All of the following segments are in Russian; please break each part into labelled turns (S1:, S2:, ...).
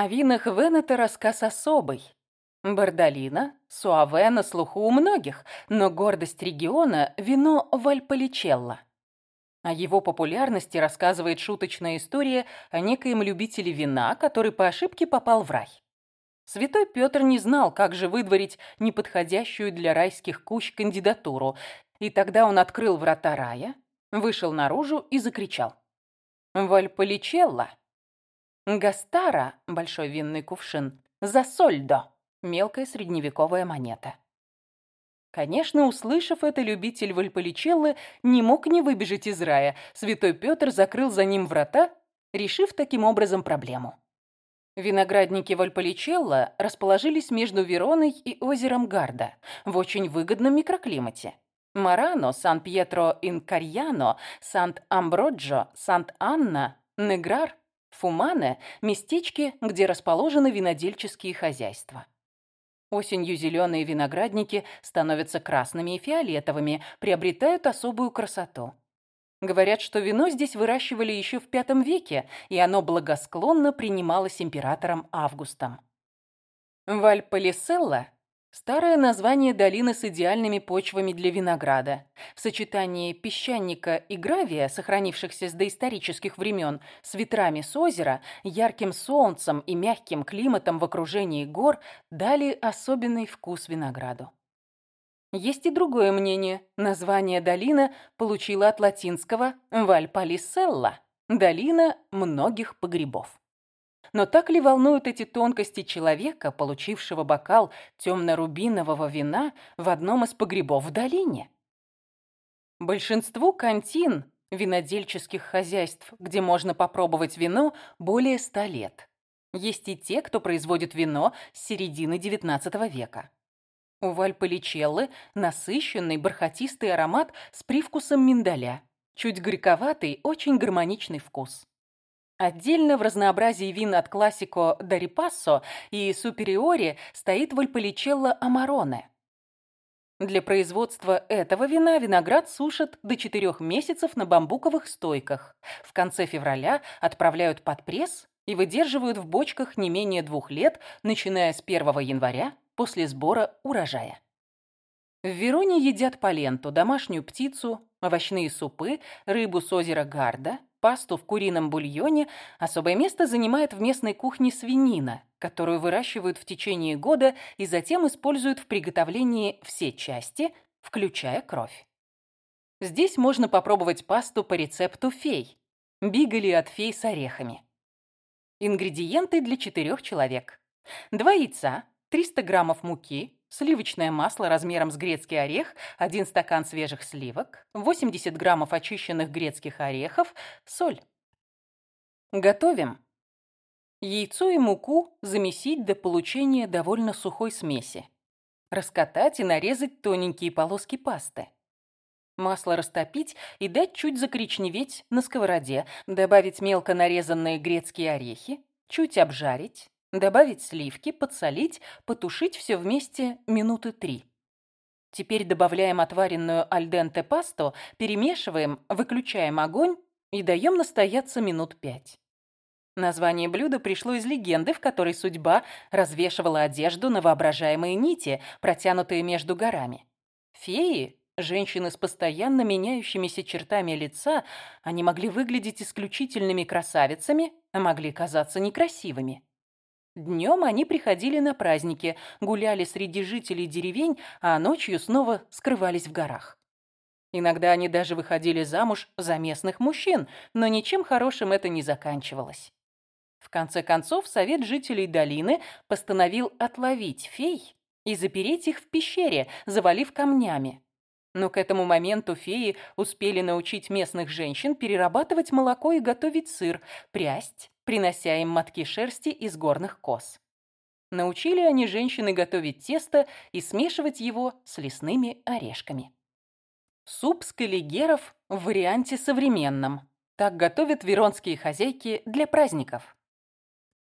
S1: О винах Венета рассказ особый. Бардолина, Суаве на слуху у многих, но гордость региона – вино Вальполичелло. О его популярности рассказывает шуточная история о некоем любителе вина, который по ошибке попал в рай. Святой Петр не знал, как же выдворить неподходящую для райских кущ кандидатуру, и тогда он открыл врата рая, вышел наружу и закричал. «Вальполичелло! Гастара, большой винный кувшин, за сольдо, мелкая средневековая монета». Конечно, услышав это, любитель Вальполичеллы не мог не выбежать из рая. Святой Петр закрыл за ним врата, решив таким образом проблему. Виноградники Вальполичелло расположились между Вероной и озером Гарда в очень выгодном микроклимате. Марано, Сан-Пьетро-ин-Карьяно, Сант-Амброджо, Сант-Анна, Неграр, Фумане – местечки, где расположены винодельческие хозяйства. Осенью зеленые виноградники становятся красными и фиолетовыми, приобретают особую красоту. Говорят, что вино здесь выращивали еще в V веке, и оно благосклонно принималось императором Августом. Вальполиселла Старое название долины с идеальными почвами для винограда. В сочетании песчаника и гравия, сохранившихся с доисторических времен, с ветрами с озера, ярким солнцем и мягким климатом в окружении гор дали особенный вкус винограду. Есть и другое мнение. Название долина получила от латинского «вальпалиселла» – долина многих погребов. Но так ли волнуют эти тонкости человека, получившего бокал темно-рубинового вина в одном из погребов в долине? Большинству кантин, винодельческих хозяйств, где можно попробовать вино, более ста лет. Есть и те, кто производит вино с середины XIX века. У Вальполичеллы насыщенный бархатистый аромат с привкусом миндаля, чуть горьковатый, очень гармоничный вкус. Отдельно в разнообразии вин от классико до рипассо и супериори стоит вальполичелло амароне. Для производства этого вина виноград сушат до 4 месяцев на бамбуковых стойках. В конце февраля отправляют под пресс и выдерживают в бочках не менее двух лет, начиная с 1 января после сбора урожая. В Вероне едят поленту, домашнюю птицу, овощные супы, рыбу с озера Гарда, пасту в курином бульоне, особое место занимает в местной кухне свинина, которую выращивают в течение года и затем используют в приготовлении все части, включая кровь. Здесь можно попробовать пасту по рецепту фей, бигали от фей с орехами. Ингредиенты для четырех человек. Два яйца, 300 граммов муки, сливочное масло размером с грецкий орех, 1 стакан свежих сливок, 80 граммов очищенных грецких орехов, соль. Готовим. Яйцо и муку замесить до получения довольно сухой смеси. Раскатать и нарезать тоненькие полоски пасты. Масло растопить и дать чуть закоричневеть на сковороде. Добавить мелко нарезанные грецкие орехи. Чуть обжарить. Добавить сливки, подсолить, потушить все вместе минуты три. Теперь добавляем отваренную альденте пасту, перемешиваем, выключаем огонь и даем настояться минут пять. Название блюда пришло из легенды, в которой судьба развешивала одежду на воображаемые нити, протянутые между горами. Феи, женщины с постоянно меняющимися чертами лица, они могли выглядеть исключительными красавицами, а могли казаться некрасивыми. Днем они приходили на праздники, гуляли среди жителей деревень, а ночью снова скрывались в горах. Иногда они даже выходили замуж за местных мужчин, но ничем хорошим это не заканчивалось. В конце концов, совет жителей долины постановил отловить фей и запереть их в пещере, завалив камнями. Но к этому моменту феи успели научить местных женщин перерабатывать молоко и готовить сыр, прясть, принося им мотки шерсти из горных коз. Научили они женщины готовить тесто и смешивать его с лесными орешками. Суп с каллигеров в варианте современном. Так готовят веронские хозяйки для праздников.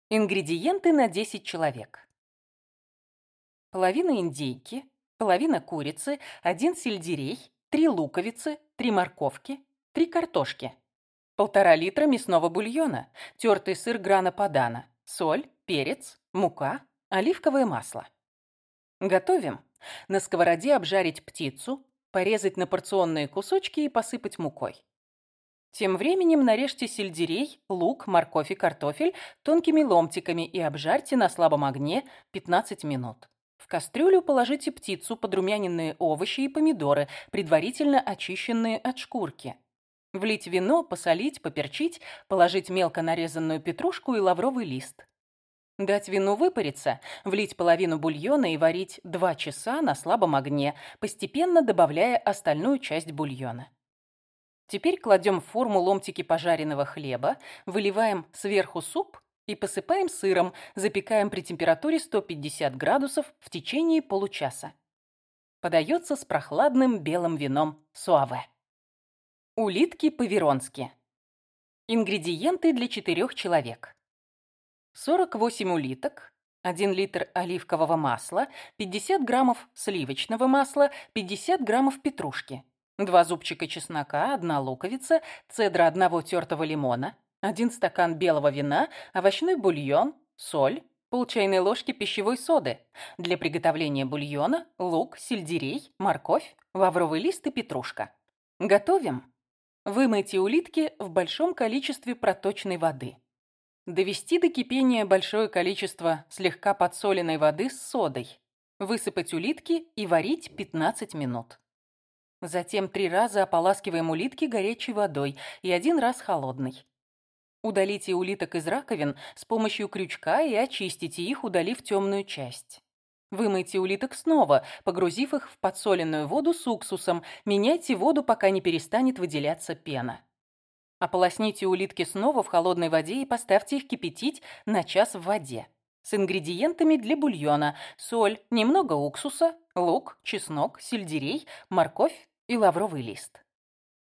S1: Ингредиенты на 10 человек. Половина индейки, половина курицы, один сельдерей, три луковицы, три морковки, три картошки. Полтора литра мясного бульона, тертый сыр грана падана, соль, перец, мука, оливковое масло. Готовим. На сковороде обжарить птицу, порезать на порционные кусочки и посыпать мукой. Тем временем нарежьте сельдерей, лук, морковь и картофель тонкими ломтиками и обжарьте на слабом огне 15 минут. В кастрюлю положите птицу, подрумяненные овощи и помидоры, предварительно очищенные от шкурки. Влить вино, посолить, поперчить, положить мелко нарезанную петрушку и лавровый лист. Дать вину выпариться, влить половину бульона и варить 2 часа на слабом огне, постепенно добавляя остальную часть бульона. Теперь кладем в форму ломтики пожаренного хлеба, выливаем сверху суп и посыпаем сыром, запекаем при температуре 150 градусов в течение получаса. Подается с прохладным белым вином суаве. Улитки по-веронски. Ингредиенты для четырех человек. 48 улиток, 1 литр оливкового масла, 50 граммов сливочного масла, 50 граммов петрушки, 2 зубчика чеснока, 1 луковица, цедра одного тертого лимона, 1 стакан белого вина, овощной бульон, соль, пол чайной ложки пищевой соды. Для приготовления бульона лук, сельдерей, морковь, лавровый лист и петрушка. Готовим. Вымойте улитки в большом количестве проточной воды. Довести до кипения большое количество слегка подсоленной воды с содой. Высыпать улитки и варить 15 минут. Затем три раза ополаскиваем улитки горячей водой и один раз холодной. Удалите улиток из раковин с помощью крючка и очистите их, удалив темную часть. Вымойте улиток снова, погрузив их в подсоленную воду с уксусом. Меняйте воду, пока не перестанет выделяться пена. Ополосните улитки снова в холодной воде и поставьте их кипятить на час в воде. С ингредиентами для бульона. Соль, немного уксуса, лук, чеснок, сельдерей, морковь и лавровый лист.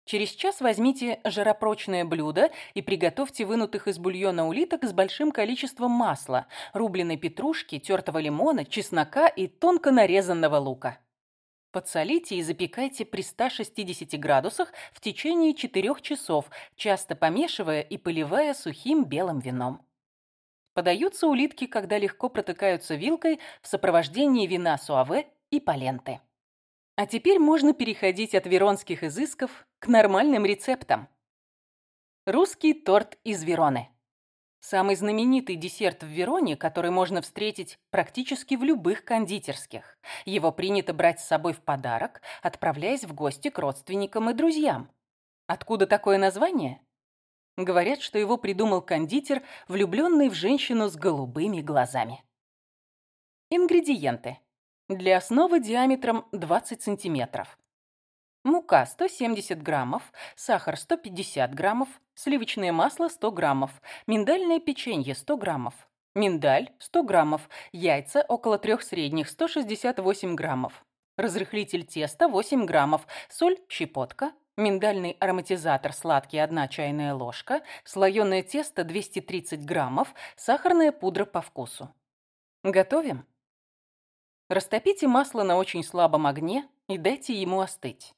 S1: Через час возьмите жаропрочное блюдо и приготовьте вынутых из бульона улиток с большим количеством масла, рубленой петрушки, тертого лимона, чеснока и тонко нарезанного лука. Подсолите и запекайте при 160 градусах в течение 4 часов, часто помешивая и поливая сухим белым вином. Подаются улитки, когда легко протыкаются вилкой в сопровождении вина суаве и паленты. А теперь можно переходить от веронских изысков к нормальным рецептам. Русский торт из Вероны. Самый знаменитый десерт в Вероне, который можно встретить практически в любых кондитерских. Его принято брать с собой в подарок, отправляясь в гости к родственникам и друзьям. Откуда такое название? Говорят, что его придумал кондитер, влюбленный в женщину с голубыми глазами. Ингредиенты. Для основы диаметром 20 сантиметров. Мука 170 граммов, сахар 150 граммов, сливочное масло 100 граммов, миндальное печенье 100 граммов, миндаль 100 граммов, яйца около трех средних 168 граммов, разрыхлитель теста 8 граммов, соль щепотка, миндальный ароматизатор сладкий 1 чайная ложка, слоеное тесто 230 граммов, сахарная пудра по вкусу. Готовим. Растопите масло на очень слабом огне и дайте ему остыть.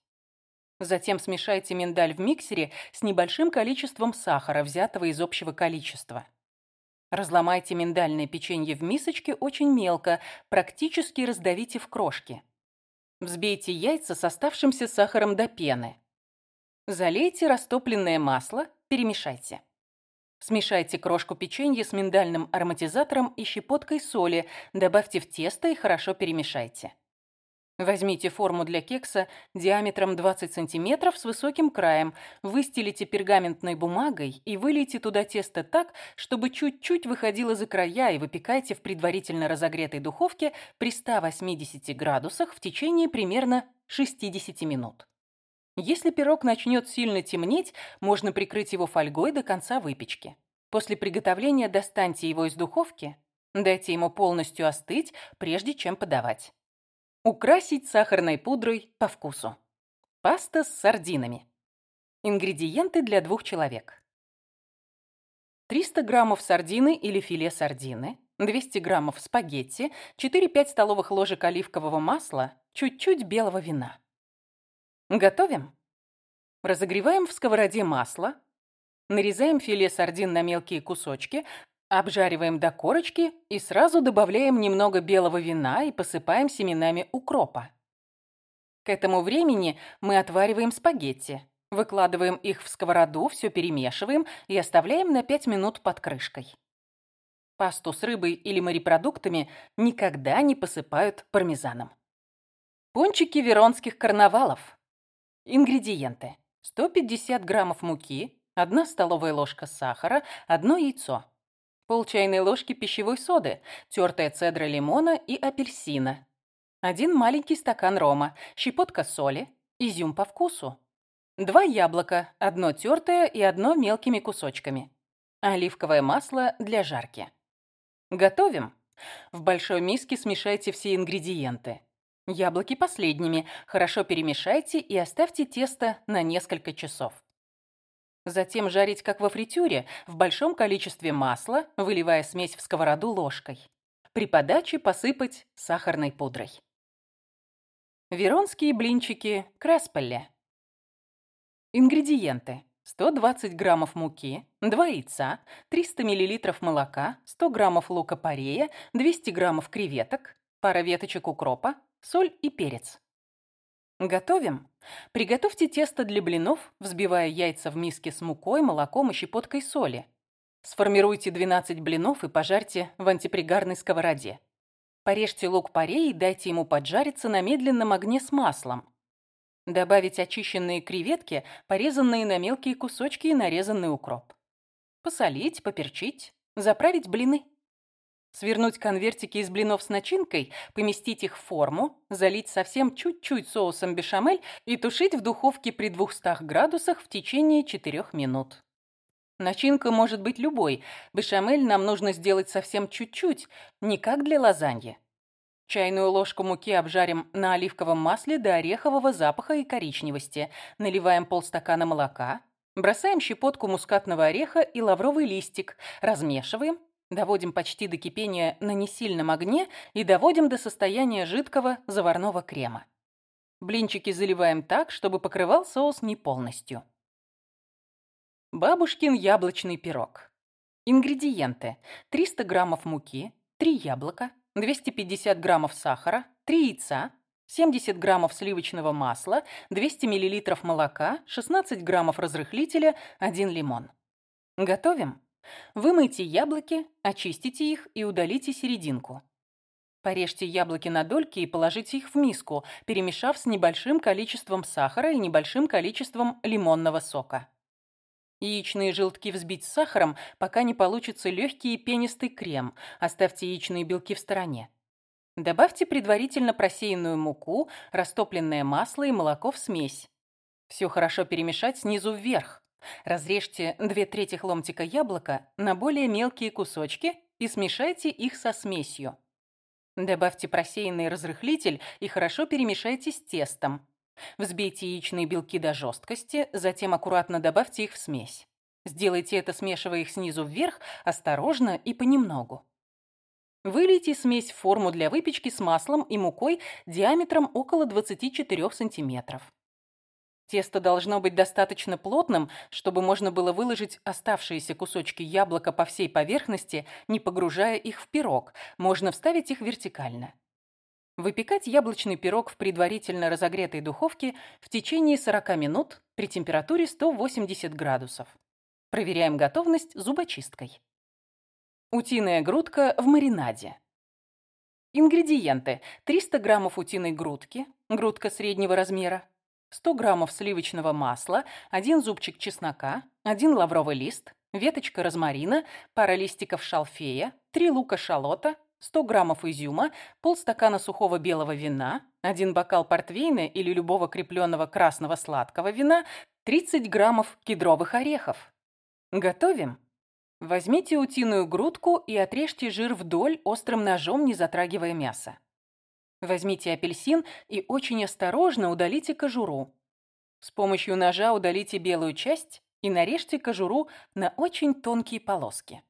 S1: Затем смешайте миндаль в миксере с небольшим количеством сахара, взятого из общего количества. Разломайте миндальное печенье в мисочке очень мелко, практически раздавите в крошки. Взбейте яйца с оставшимся сахаром до пены. Залейте растопленное масло, перемешайте. Смешайте крошку печенья с миндальным ароматизатором и щепоткой соли, добавьте в тесто и хорошо перемешайте. Возьмите форму для кекса диаметром 20 см с высоким краем, выстелите пергаментной бумагой и вылейте туда тесто так, чтобы чуть-чуть выходило за края и выпекайте в предварительно разогретой духовке при 180 градусах в течение примерно 60 минут. Если пирог начнет сильно темнеть, можно прикрыть его фольгой до конца выпечки. После приготовления достаньте его из духовки, дайте ему полностью остыть, прежде чем подавать. Украсить сахарной пудрой по вкусу. Паста с сардинами. Ингредиенты для двух человек. 300 граммов сардины или филе сардины, 200 граммов спагетти, 4-5 столовых ложек оливкового масла, чуть-чуть белого вина. Готовим. Разогреваем в сковороде масло, нарезаем филе сардин на мелкие кусочки, Обжариваем до корочки и сразу добавляем немного белого вина и посыпаем семенами укропа. К этому времени мы отвариваем спагетти. Выкладываем их в сковороду, все перемешиваем и оставляем на 5 минут под крышкой. Пасту с рыбой или морепродуктами никогда не посыпают пармезаном. Пончики веронских карнавалов. Ингредиенты. 150 граммов муки, 1 столовая ложка сахара, 1 яйцо, пол чайной ложки пищевой соды, тертая цедра лимона и апельсина, один маленький стакан рома, щепотка соли, изюм по вкусу, два яблока, одно тертое и одно мелкими кусочками, оливковое масло для жарки. Готовим. В большой миске смешайте все ингредиенты. Яблоки последними. Хорошо перемешайте и оставьте тесто на несколько часов. Затем жарить, как во фритюре, в большом количестве масла, выливая смесь в сковороду ложкой. При подаче посыпать сахарной пудрой. Веронские блинчики Креспелле. Ингредиенты. 120 граммов муки, 2 яйца, 300 миллилитров молока, 100 граммов лука-порея, 200 граммов креветок, пара веточек укропа, соль и перец. Готовим. Приготовьте тесто для блинов, взбивая яйца в миске с мукой, молоком и щепоткой соли. Сформируйте 12 блинов и пожарьте в антипригарной сковороде. Порежьте лук-порей и дайте ему поджариться на медленном огне с маслом. Добавить очищенные креветки, порезанные на мелкие кусочки и нарезанный укроп. Посолить, поперчить, заправить блины. Свернуть конвертики из блинов с начинкой, поместить их в форму, залить совсем чуть-чуть соусом бешамель и тушить в духовке при 200 градусах в течение 4 минут. Начинка может быть любой. Бешамель нам нужно сделать совсем чуть-чуть, не как для лазаньи. Чайную ложку муки обжарим на оливковом масле до орехового запаха и коричневости. Наливаем полстакана молока. Бросаем щепотку мускатного ореха и лавровый листик. Размешиваем. Доводим почти до кипения на несильном огне и доводим до состояния жидкого заварного крема. Блинчики заливаем так, чтобы покрывал соус не полностью. Бабушкин яблочный пирог. Ингредиенты. 300 граммов муки, 3 яблока, 250 граммов сахара, 3 яйца, 70 граммов сливочного масла, 200 миллилитров молока, 16 граммов разрыхлителя, 1 лимон. Готовим. Вымойте яблоки, очистите их и удалите серединку. Порежьте яблоки на дольки и положите их в миску, перемешав с небольшим количеством сахара и небольшим количеством лимонного сока. Яичные желтки взбить с сахаром, пока не получится легкий и пенистый крем. Оставьте яичные белки в стороне. Добавьте предварительно просеянную муку, растопленное масло и молоко в смесь. Все хорошо перемешать снизу вверх. Разрежьте 2 трети ломтика яблока на более мелкие кусочки и смешайте их со смесью. Добавьте просеянный разрыхлитель и хорошо перемешайте с тестом. Взбейте яичные белки до жесткости, затем аккуратно добавьте их в смесь. Сделайте это, смешивая их снизу вверх, осторожно и понемногу. Вылейте смесь в форму для выпечки с маслом и мукой диаметром около 24 сантиметров. Тесто должно быть достаточно плотным, чтобы можно было выложить оставшиеся кусочки яблока по всей поверхности, не погружая их в пирог. Можно вставить их вертикально. Выпекать яблочный пирог в предварительно разогретой духовке в течение 40 минут при температуре 180 градусов. Проверяем готовность зубочисткой. Утиная грудка в маринаде. Ингредиенты. 300 граммов утиной грудки, грудка среднего размера, 100 граммов сливочного масла, 1 зубчик чеснока, 1 лавровый лист, веточка розмарина, пара листиков шалфея, 3 лука-шалота, 100 граммов изюма, полстакана сухого белого вина, один бокал портвейна или любого крепленного красного сладкого вина, 30 граммов кедровых орехов. Готовим. Возьмите утиную грудку и отрежьте жир вдоль острым ножом, не затрагивая мясо. Возьмите апельсин и очень осторожно удалите кожуру. С помощью ножа удалите белую часть и нарежьте кожуру на очень тонкие полоски.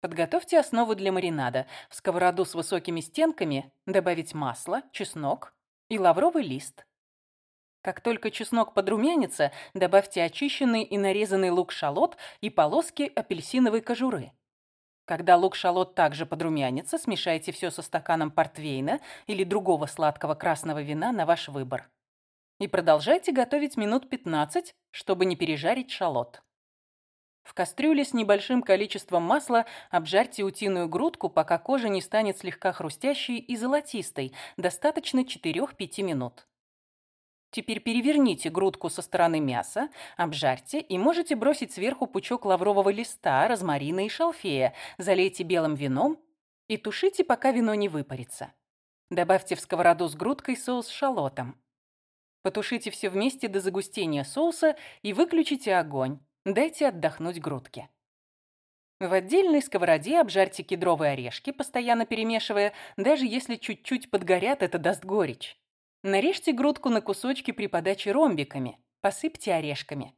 S1: Подготовьте основу для маринада. В сковороду с высокими стенками добавить масло, чеснок и лавровый лист. Как только чеснок подрумянится, добавьте очищенный и нарезанный лук-шалот и полоски апельсиновой кожуры. Когда лук-шалот также подрумянится, смешайте все со стаканом портвейна или другого сладкого красного вина на ваш выбор. И продолжайте готовить минут 15, чтобы не пережарить шалот. В кастрюле с небольшим количеством масла обжарьте утиную грудку, пока кожа не станет слегка хрустящей и золотистой, достаточно 4-5 минут. Теперь переверните грудку со стороны мяса, обжарьте и можете бросить сверху пучок лаврового листа, розмарина и шалфея, залейте белым вином и тушите, пока вино не выпарится. Добавьте в сковороду с грудкой соус с шалотом. Потушите все вместе до загустения соуса и выключите огонь. Дайте отдохнуть грудке. В отдельной сковороде обжарьте кедровые орешки, постоянно перемешивая, даже если чуть-чуть подгорят, это даст горечь. Нарежьте грудку на кусочки при подаче ромбиками, посыпьте орешками.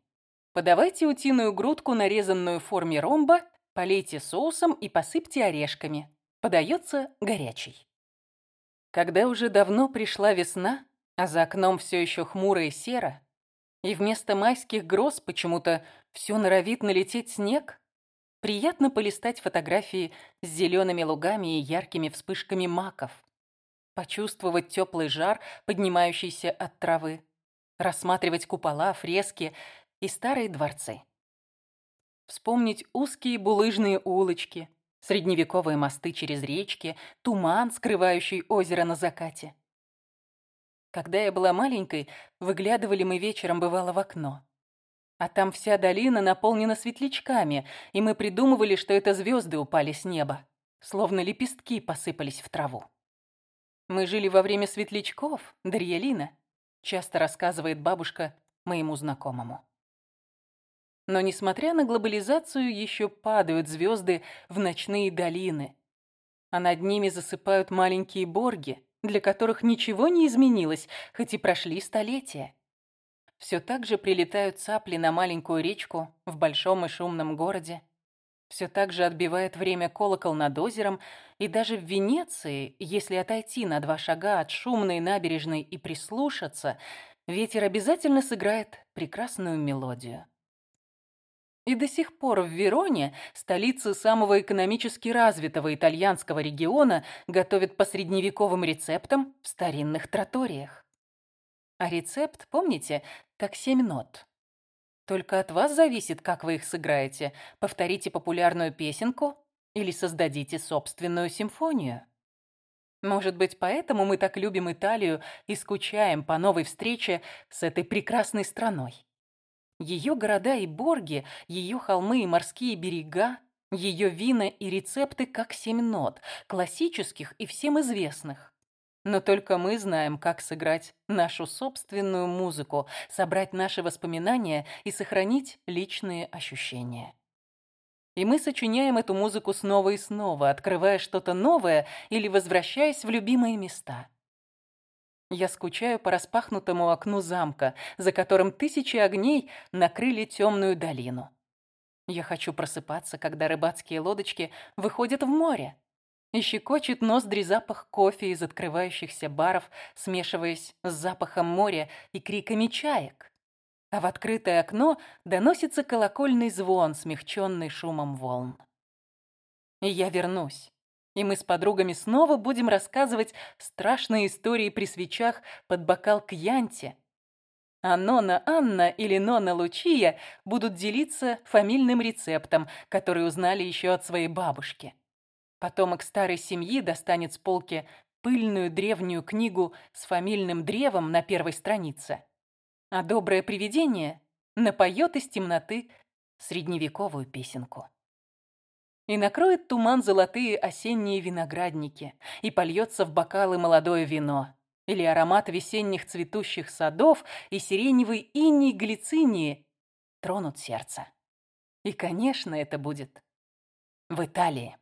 S1: Подавайте утиную грудку, нарезанную в форме ромба, полейте соусом и посыпьте орешками. Подается горячий. Когда уже давно пришла весна, а за окном все еще хмуро и серо, и вместо майских гроз почему-то все норовит налететь снег, приятно полистать фотографии с зелеными лугами и яркими вспышками маков, почувствовать теплый жар, поднимающийся от травы, рассматривать купола, фрески и старые дворцы. Вспомнить узкие булыжные улочки, средневековые мосты через речки, туман, скрывающий озеро на закате. Когда я была маленькой, выглядывали мы вечером, бывало, в окно. А там вся долина наполнена светлячками, и мы придумывали, что это звезды упали с неба, словно лепестки посыпались в траву. Мы жили во время светлячков, Дарьялина, часто рассказывает бабушка моему знакомому. Но, несмотря на глобализацию, еще падают звезды в ночные долины, а над ними засыпают маленькие борги, для которых ничего не изменилось, хоть и прошли столетия. Все так же прилетают цапли на маленькую речку в большом и шумном городе. Все так же отбивает время колокол над озером, и даже в Венеции, если отойти на два шага от шумной набережной и прислушаться, ветер обязательно сыграет прекрасную мелодию. И до сих пор в Вероне, столице самого экономически развитого итальянского региона, готовят по средневековым рецептам в старинных троториях. А рецепт, помните, как семь нот. Только от вас зависит, как вы их сыграете. Повторите популярную песенку или создадите собственную симфонию. Может быть, поэтому мы так любим Италию и скучаем по новой встрече с этой прекрасной страной. Ее города и борги, ее холмы и морские берега, ее вина и рецепты как семь нот, классических и всем известных. Но только мы знаем, как сыграть нашу собственную музыку, собрать наши воспоминания и сохранить личные ощущения. И мы сочиняем эту музыку снова и снова, открывая что-то новое или возвращаясь в любимые места. Я скучаю по распахнутому окну замка, за которым тысячи огней накрыли темную долину. Я хочу просыпаться, когда рыбацкие лодочки выходят в море. И щекочет ноздри запах кофе из открывающихся баров, смешиваясь с запахом моря и криками чаек. А в открытое окно доносится колокольный звон, смягченный шумом волн. И я вернусь и мы с подругами снова будем рассказывать страшные истории при свечах под бокал кьянти. А Нона Анна или Нона Лучия будут делиться фамильным рецептом, который узнали еще от своей бабушки. Потомок старой семьи достанет с полки пыльную древнюю книгу с фамильным древом на первой странице. А доброе привидение напоет из темноты средневековую песенку. И накроет туман золотые осенние виноградники, и польется в бокалы молодое вино, или аромат весенних цветущих садов и сиреневый иней глицинии тронут сердце. И, конечно, это будет в Италии.